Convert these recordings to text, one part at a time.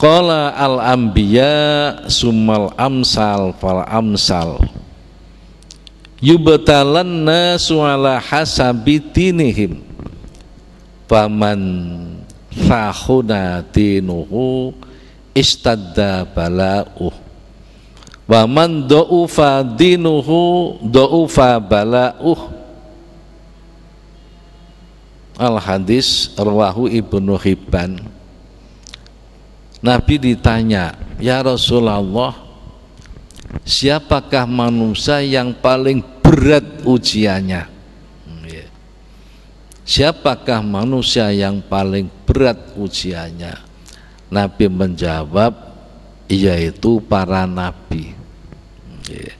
Qala al-anbiya summal amsal fal amsal yubtalan nasu ala hasabi dinihim faman fahuna dinuhu istadda bala'uh waman do'ufa dinuhu do'ufa bala'uh al-hadis rawahu ibnu hibban نپی تایا جر سو لا سیا پاک مانوس یان polling پرت اس پاکا مانوشیا یان polling پھر نپی منجا بب یہ تو پارا ناپی یا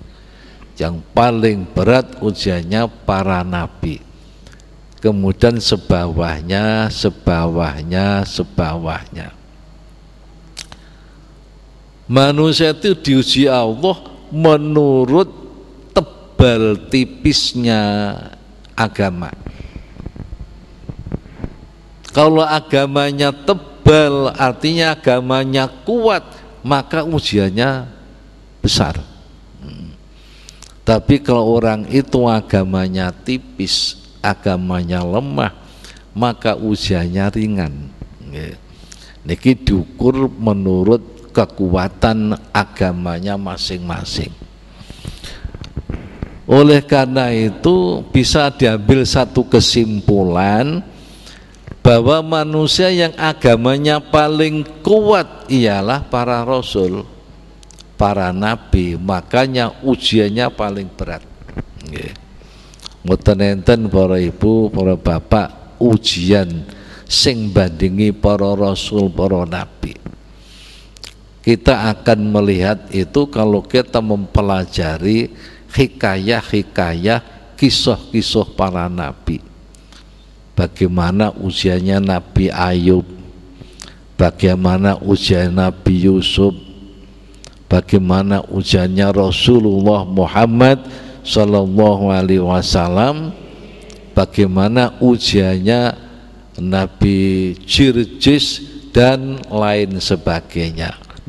یا پالنگ پرت اس پارا نی کموٹن سپیاں سب و سب واہ من سے آ منورپل تیس آکا مکا مبپل آتی آکا موت مکا اچیا تب پی اور اتو آس آکا مکا اس منورت تن آکما ماسو پیسا پوان بانو سے آکمیاں پالیں کویا پارا رسول پارا نپی مکایاں پالنگ پہ موت نورپو بر پن سن بندی پور رسو برو نی کہ تا آلات یہ تو کہمم پلا چاری خیکا یا کسو کشو پالا نا پی پاک مانا اچھا یا ناپی آیو پاک مانا اچھا نا پیو سب پاک مانا اونچا رسول و محمد صلم و علی وسلم پاک مانا اچھا نہ پی چر چیسا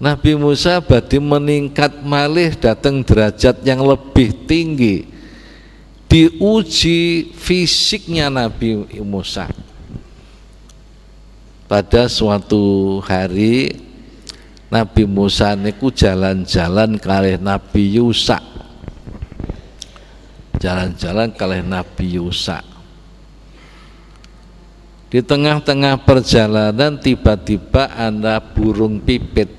ن پی موسا پتی من کت مالی ترا چٹ پی تین تیو چی فی نوساس ہاتو ہری نی موسا نیک چلن چلان کا پیو سلن چلان کا پیو سا پل تی پتی پک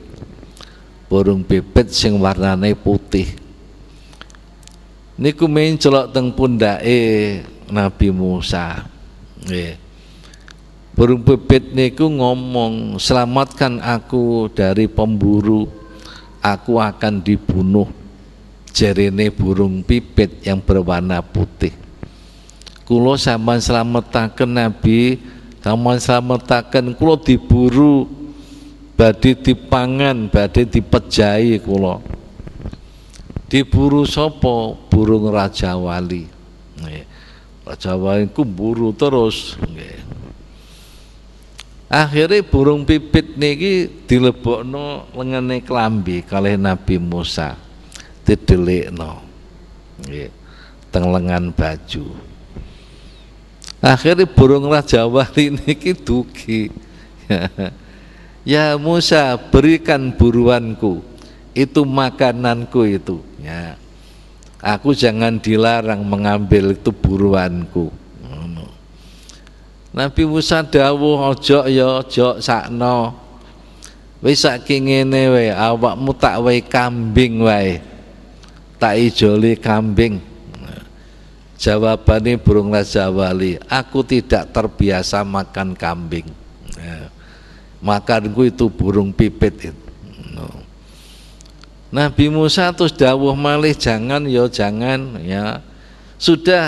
پورن پی پیٹ سن برنا پوتے نہیں کو من چلو تک پن دے نی مو سا پورن پے پیٹ نیک مو سلام مت کن آ کو پم بر آ کو آن تی پو چین پوروں پی پیٹ ایم پر بر نا پوتے کو من سلامت تاکہ من سلامت کو پھر پی پاگن پی پچائی کو پورا چا والی والی کو برو تو روس گور پیٹنی کی تیل پڑ لگنے کاپی موس لگ لگان بو آخری پورا چاوالی نے یا موسا پری کان پوروان کو ایت مکان کو چنگان ٹیلر رنگ منگان بل پوروان کو نپی موسن ٹو چو چین آپ موت وائ کم بیگ وائ تمبن چبا پانی پھر چاوالی آکتی ٹا تر پیاسا ما کن کم بی مکان گئی تو پی نہ موسم چانگان یو چان سوتیا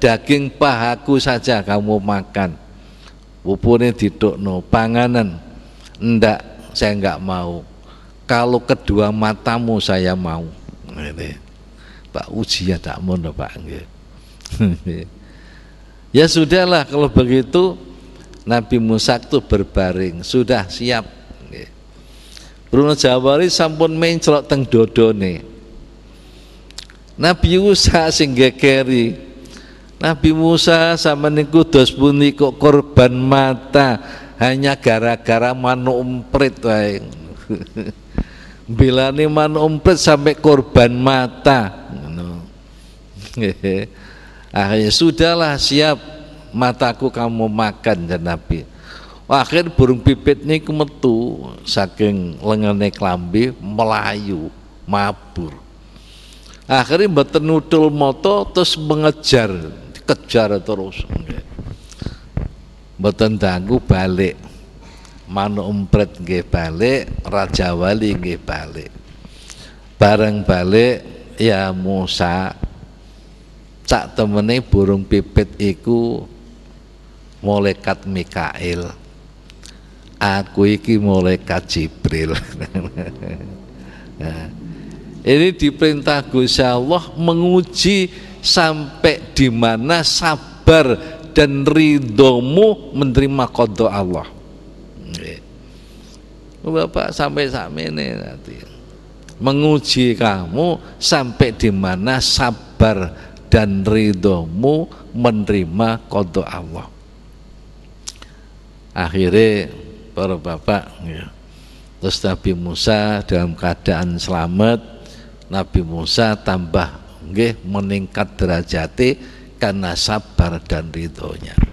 تاکہ کام ماپوری تھی تو مو کالو کتوا تمو سا یا معیار یا سوتی لگی تو نہ پیمو ساک تو پری پاری ہاسی میں چلو تک ٹوٹونی نہ پیو سا سنگیں گے کھمو سا سب تسبنی کو پنم تایا کار کرمپر بیلا سب کو پنم تا سو لاسی ماتا کو کام کا انجنپی آخری پور پیتنی متوک لگنے کلابی ملا پور آخری برتن متر کچھ روشن بتن داگو پال من پرت گے رجا والی گے پارنگ یا مو سا چا تم پور پیتی موت می کا منڈری معلو سبھی سمے مغرب تنری دو منڈری معدو آ آرے پرپی موسا کا انسلامت ناپی موس تمبی من کتر جاتے کن سب پر دھو یا